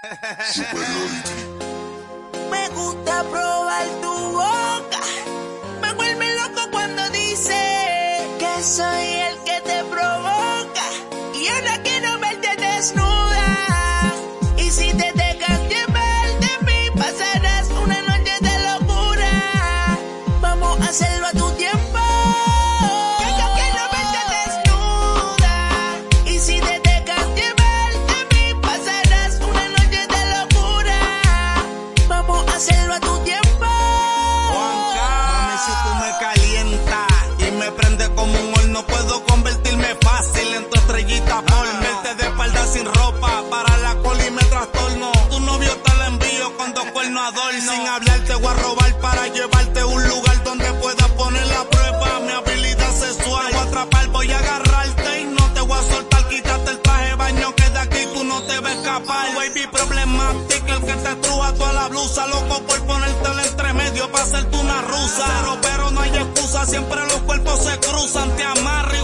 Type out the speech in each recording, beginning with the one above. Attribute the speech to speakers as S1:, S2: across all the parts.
S1: Me gusta probar tu boca. Me vuelve loco cuando dice que soy el que te provoca. Y ahora quiero verte desnuda. Y si te dejas llevar de mí, pasarás una noche de locura. Vamos a hacerlo a tu
S2: Sin hablar te voy a robar para llevarte a un lugar donde puedas poner la prueba. Mi habilidad sexual, te voy a atrapar, voy a agarrarte y no te voy a soltar. Quítate el traje de baño que de aquí tú no te vas a escapar. Baby problemática, el que te truja toda la blusa, loco por ponértela entre medio para hacerte una rusa. Pero, pero no hay excusa, siempre los cuerpos se cruzan. Te amarro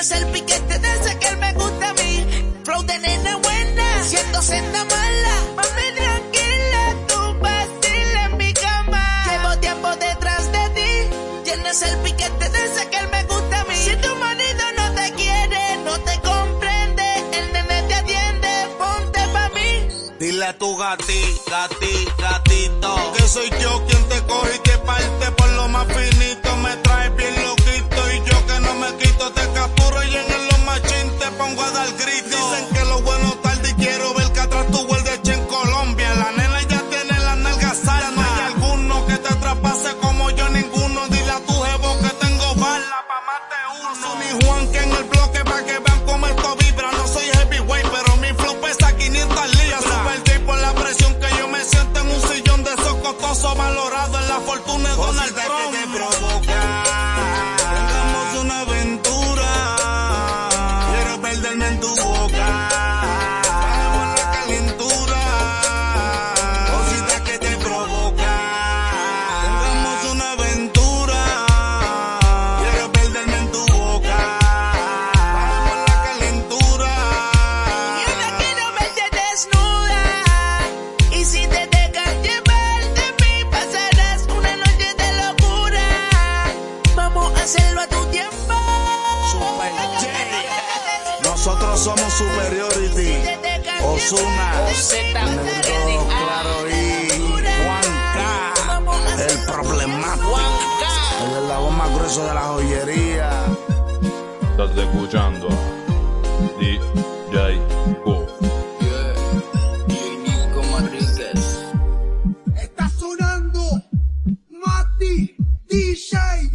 S1: Tienes el piquete de ese que él me gusta a mí. Flow de nena buena, siendo senda mala. Mami tranquila, tú vacila en mi cama. Llevo tiempo detrás de ti. Tienes el piquete de ese que él me gusta a mí. Si tu marido no te quiere, no te comprende, el nene te atiende, ponte pa' mí.
S2: Dile a tu gati, gati, gatito, que soy yo quien te coge y te parte Dicen que lo bueno tarde y quiero ver que atrás tu de eche en Colombia. La nena ya tiene las nalgas saltas. No hay alguno que te traspase como yo, ninguno. Dile a tu jevo que tengo bala pa' más de uno. No soy ni Juan que en el bloque pa' que vean cómo esto vibra. No soy heavyweight, pero mi flow pesa 500 libras. Super por la presión que yo me siento en un sillón de esos costosos valorado en la fortuna de Donald Trump. que te provoca. Tengamos una aventura. Quiero perderme en tu
S1: hacerlo a tu tiempo.
S2: Super J. Nosotros somos Superiority. Osuna. Claro y Juan K. El problemático. El eslabón más grueso de la joyería.
S3: Estás escuchando DJ Wolf. DJ